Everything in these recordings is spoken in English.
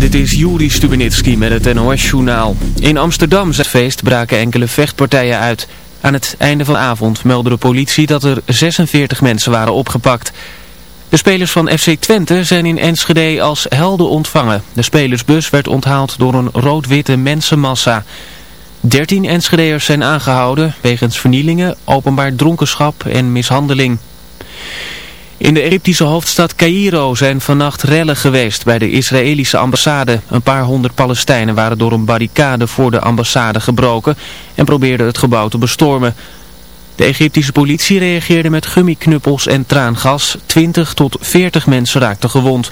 Dit is Juri Stubenitski met het NOS-journaal. In Amsterdam zijn feest braken enkele vechtpartijen uit. Aan het einde van de avond meldde de politie dat er 46 mensen waren opgepakt. De spelers van FC Twente zijn in Enschede als helden ontvangen. De spelersbus werd onthaald door een rood-witte mensenmassa. 13 Enschedeërs zijn aangehouden wegens vernielingen, openbaar dronkenschap en mishandeling. In de Egyptische hoofdstad Cairo zijn vannacht rellen geweest bij de Israëlische ambassade. Een paar honderd Palestijnen waren door een barricade voor de ambassade gebroken en probeerden het gebouw te bestormen. De Egyptische politie reageerde met gummiknuppels en traangas. 20 tot 40 mensen raakten gewond.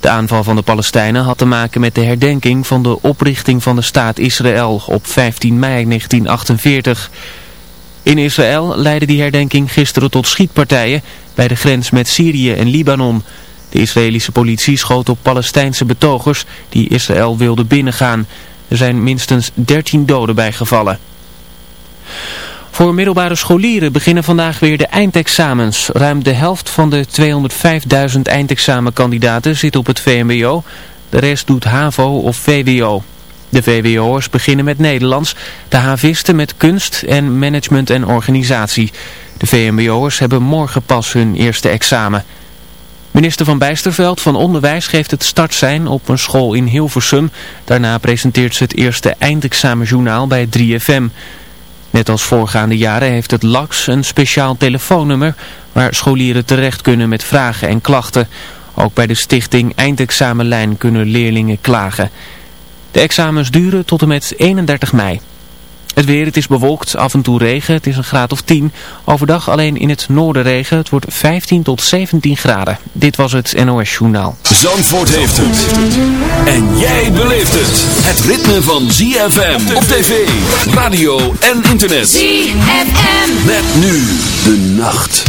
De aanval van de Palestijnen had te maken met de herdenking van de oprichting van de staat Israël op 15 mei 1948. In Israël leidde die herdenking gisteren tot schietpartijen bij de grens met Syrië en Libanon. De Israëlische politie schoot op Palestijnse betogers die Israël wilden binnengaan. Er zijn minstens 13 doden bijgevallen. Voor middelbare scholieren beginnen vandaag weer de eindexamens. Ruim de helft van de 205.000 eindexamenkandidaten zit op het VMBO. De rest doet HAVO of VWO. De VWO'ers beginnen met Nederlands, de havisten met kunst en management en organisatie. De VMBO'ers hebben morgen pas hun eerste examen. Minister van Bijsterveld van Onderwijs geeft het startsein op een school in Hilversum. Daarna presenteert ze het eerste eindexamenjournaal bij 3FM. Net als voorgaande jaren heeft het LAX een speciaal telefoonnummer waar scholieren terecht kunnen met vragen en klachten. Ook bij de stichting Eindexamenlijn kunnen leerlingen klagen. De examens duren tot en met 31 mei. Het weer, het is bewolkt, af en toe regen, het is een graad of 10. Overdag alleen in het noorden regen, het wordt 15 tot 17 graden. Dit was het NOS Journaal. Zandvoort heeft het. En jij beleeft het. Het ritme van ZFM op tv, radio en internet. ZFM. Met nu de nacht.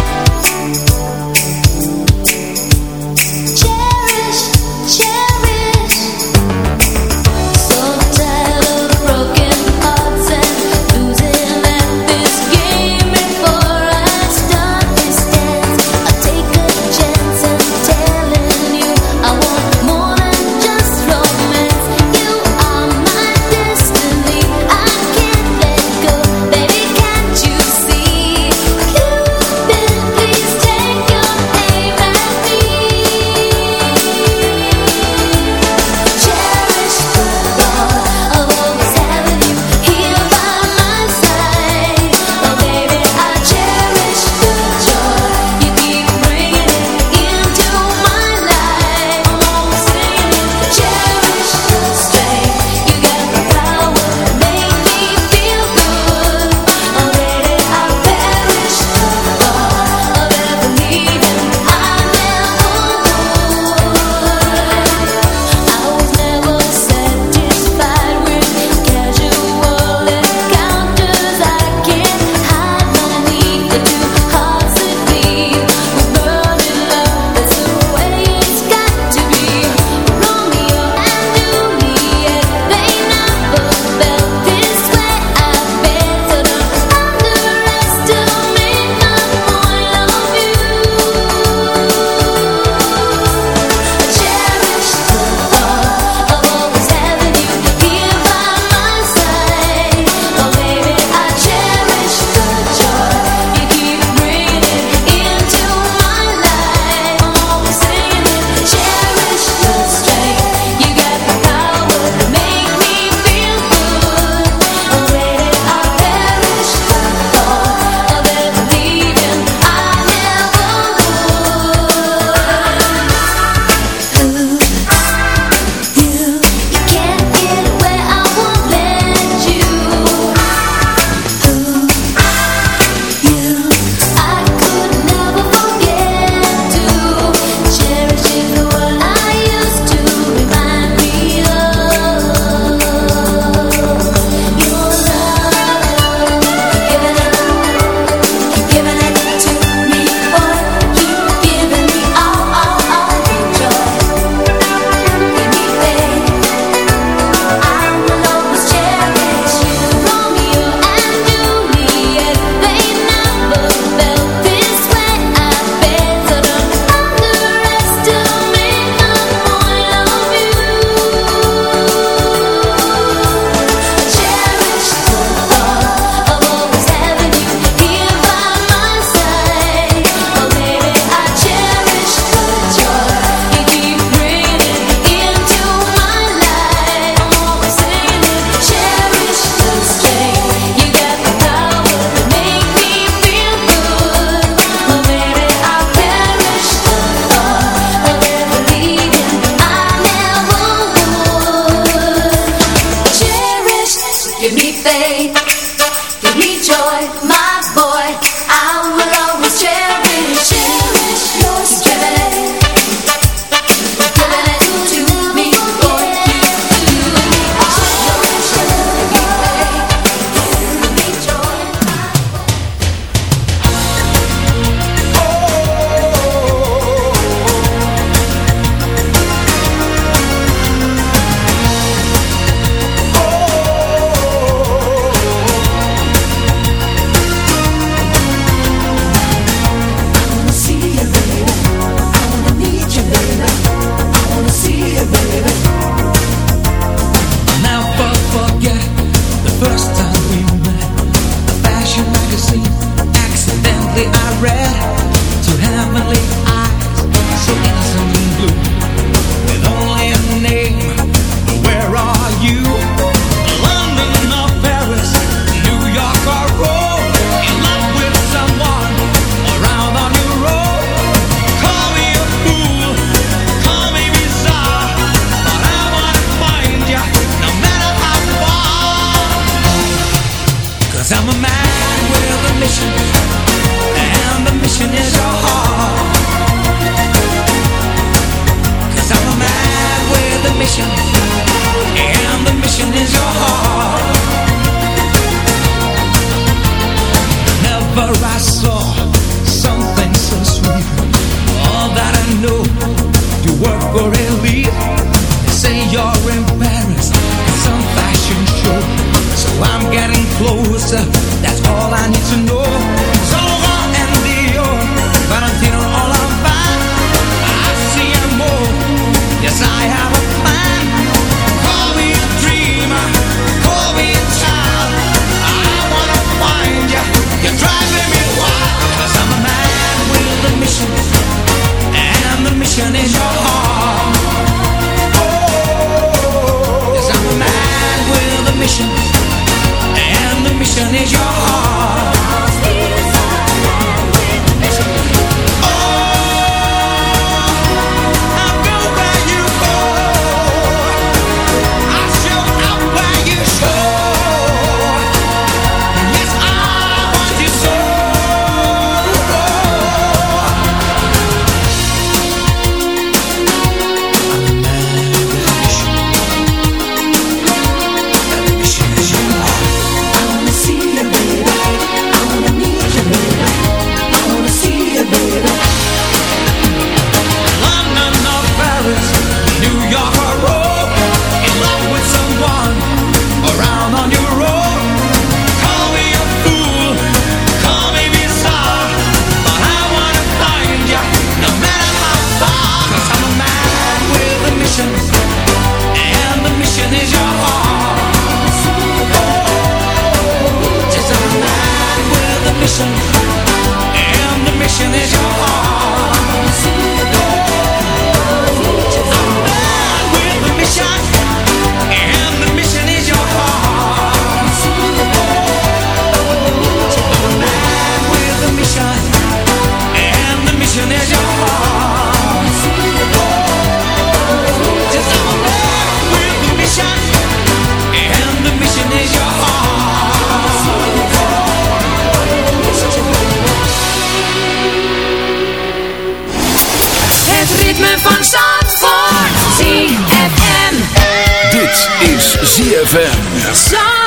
ZFM.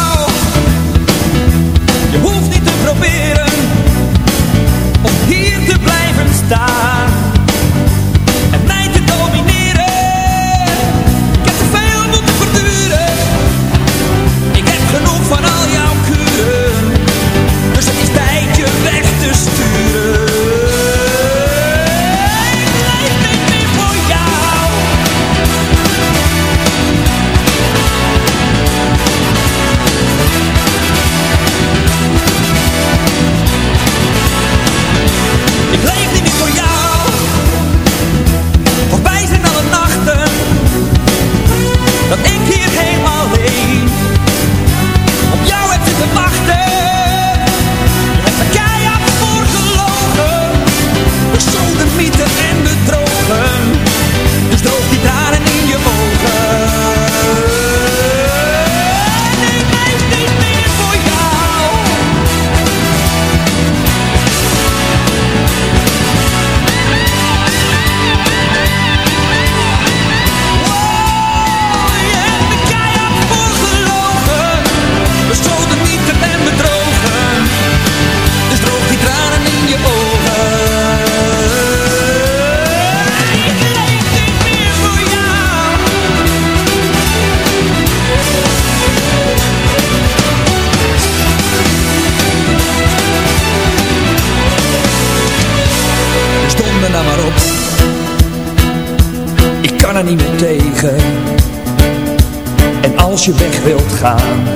Wilt gaan,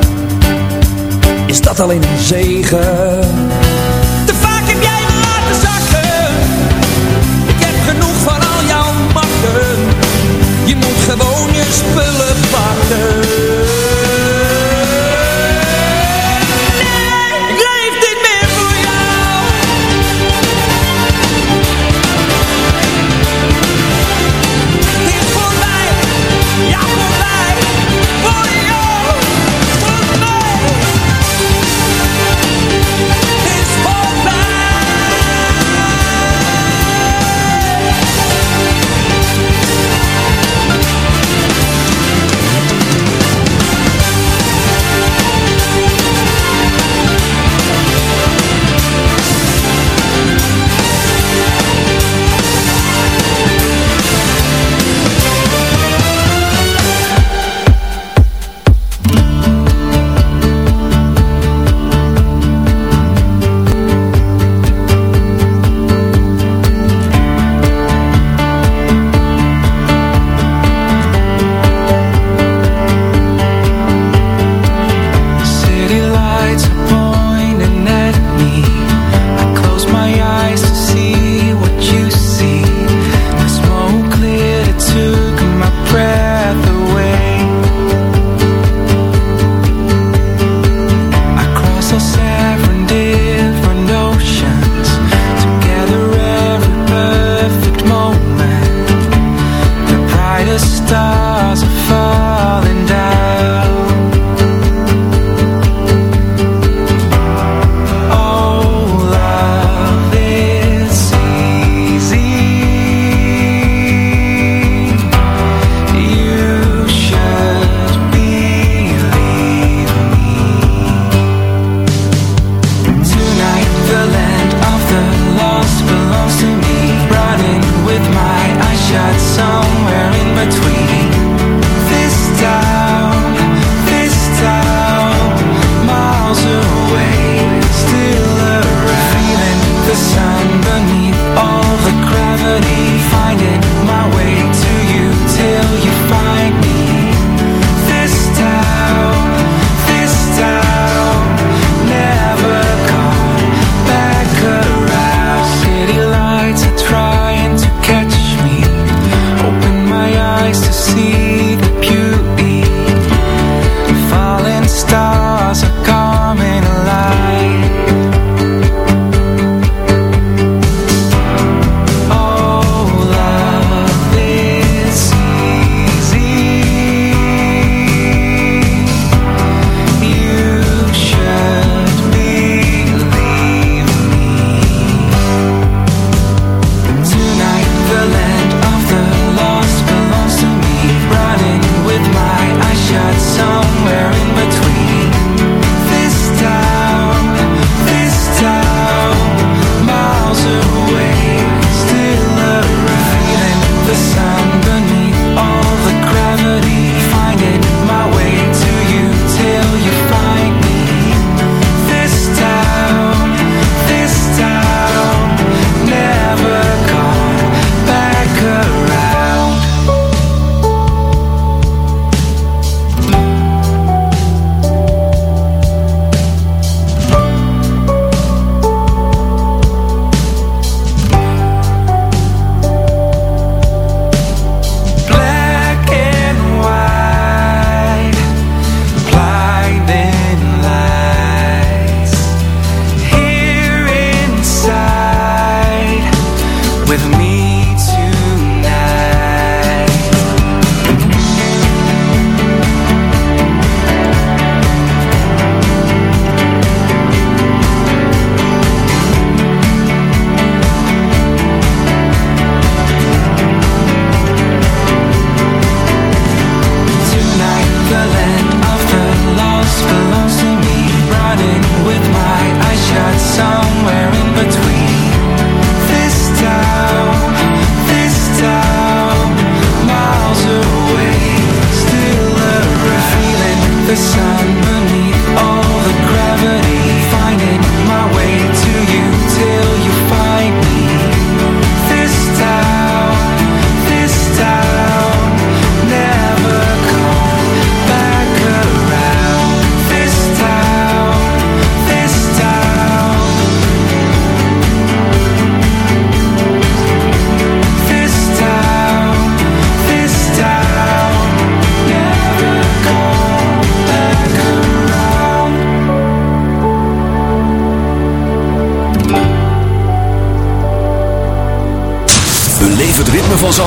is dat alleen een zegen. sun.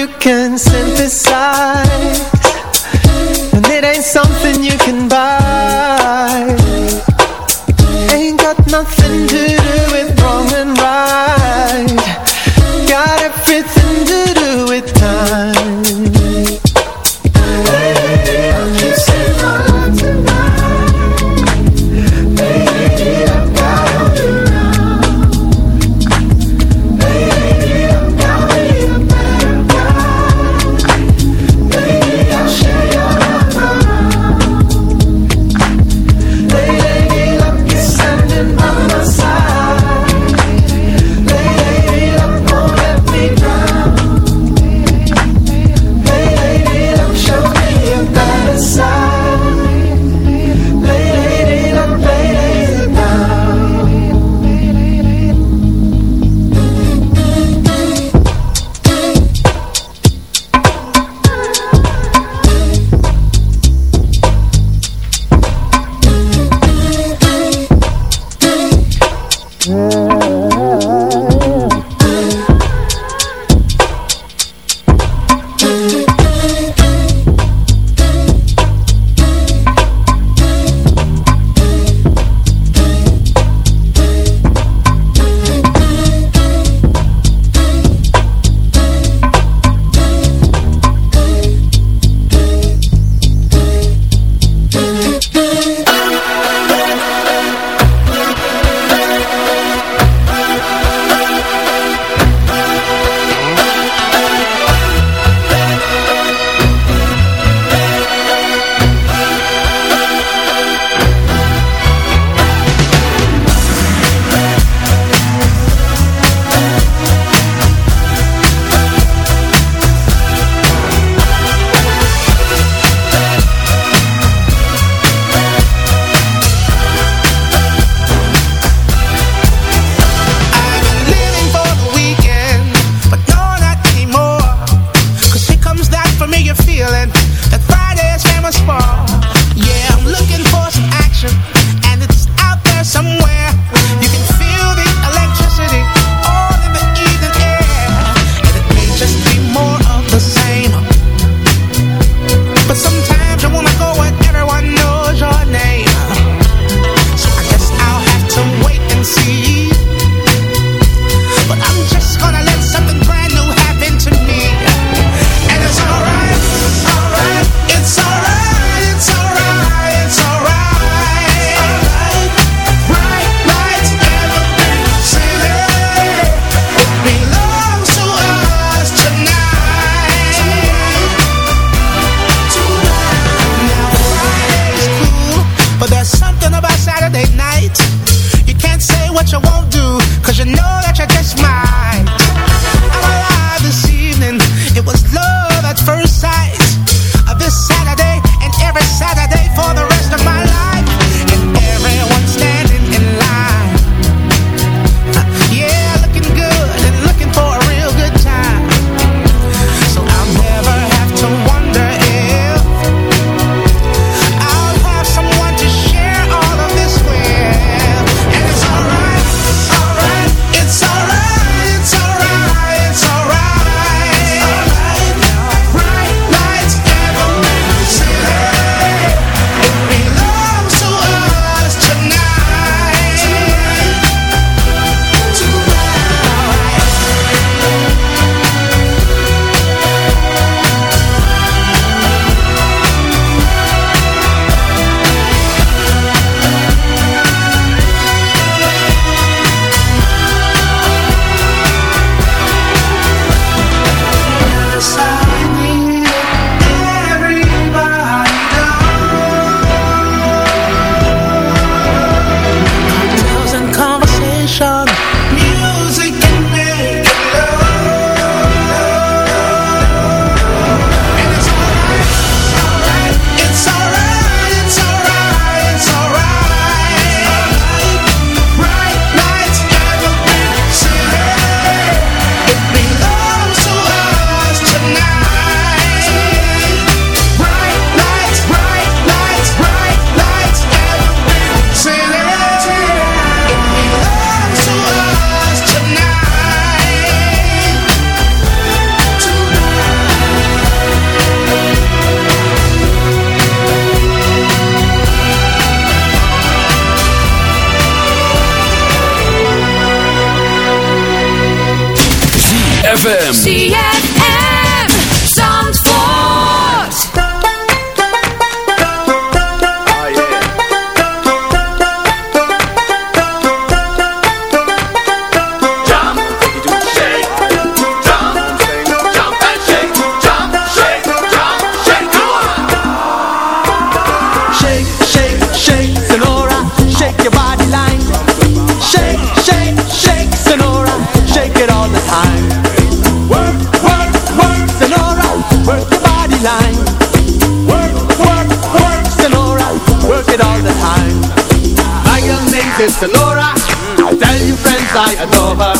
You can synthesize to Laura. Tell your friends I adore her.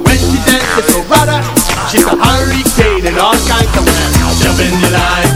When she dances so rudder, she's a hurricane and all kinds of men Jump in your life.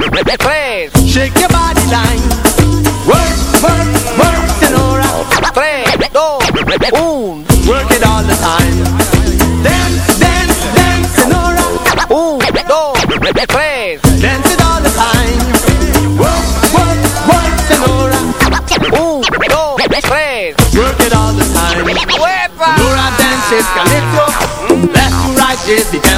Please. Shake your body line. Work, work, work, Work it all the time. Dance, dance, dance, Dance it all the time. Work, work, work, Work it all the time. Dances mm, Left to right the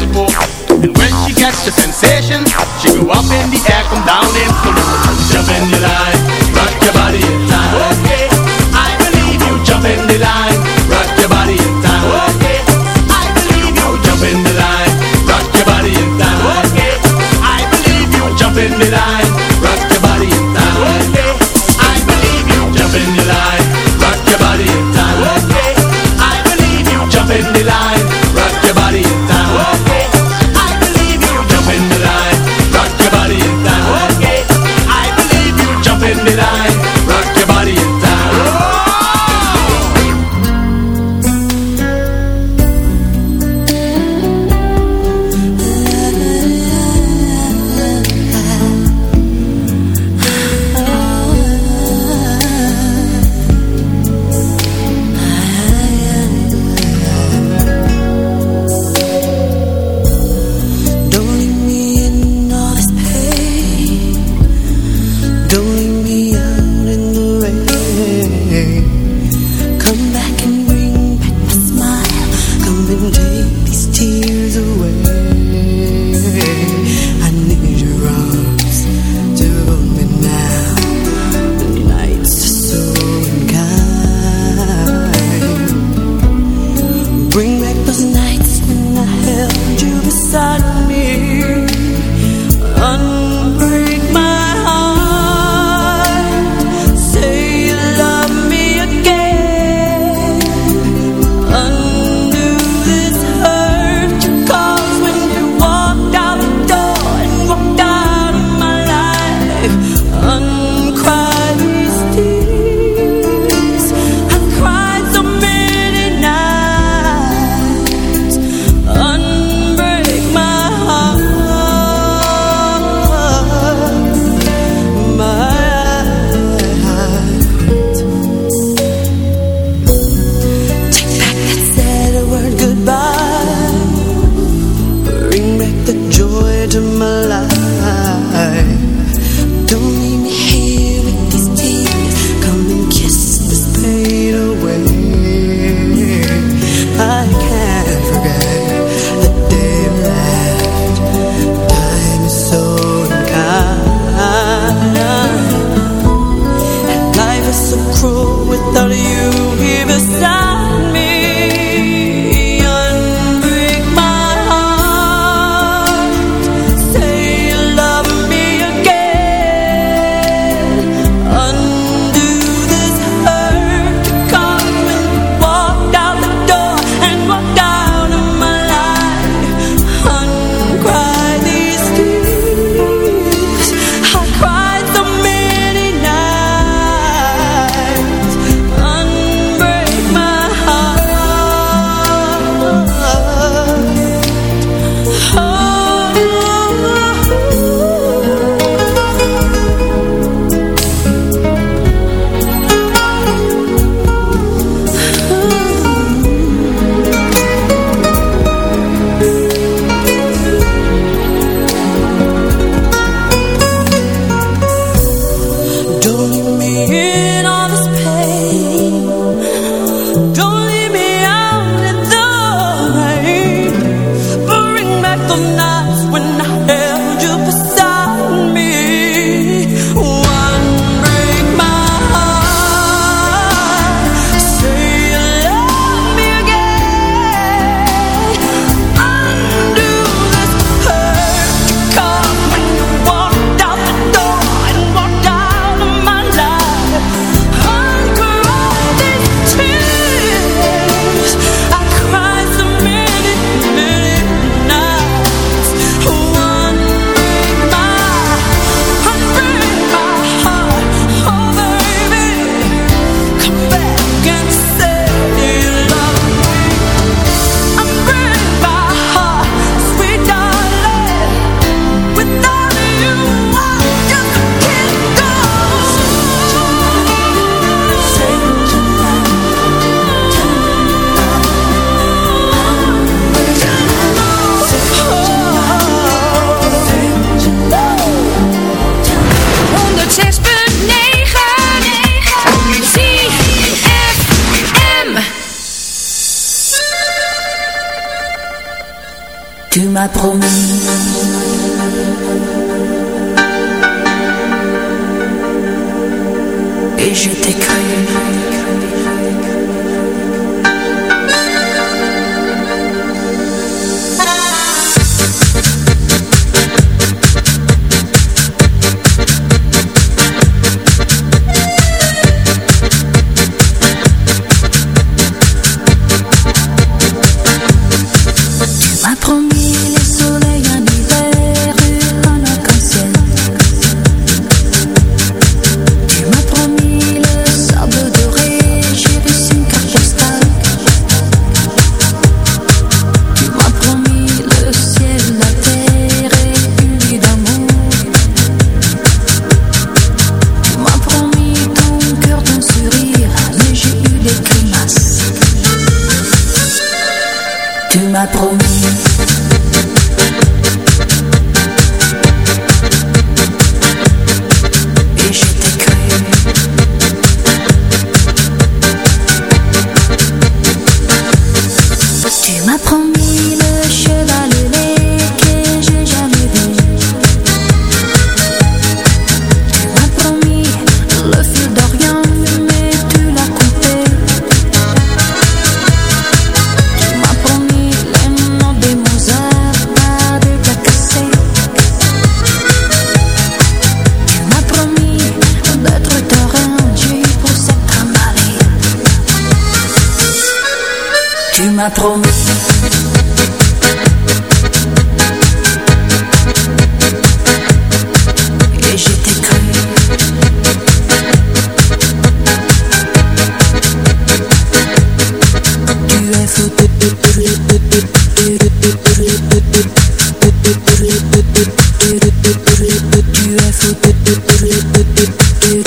beautiful.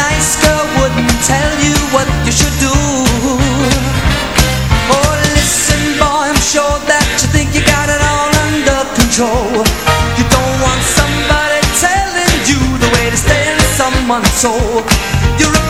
nice girl wouldn't tell you what you should do. Oh, listen, boy, I'm sure that you think you got it all under control. You don't want somebody telling you the way to stay in someone's soul. You're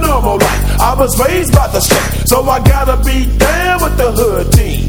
Normal life. I was raised by the street, so I gotta be down with the hood team.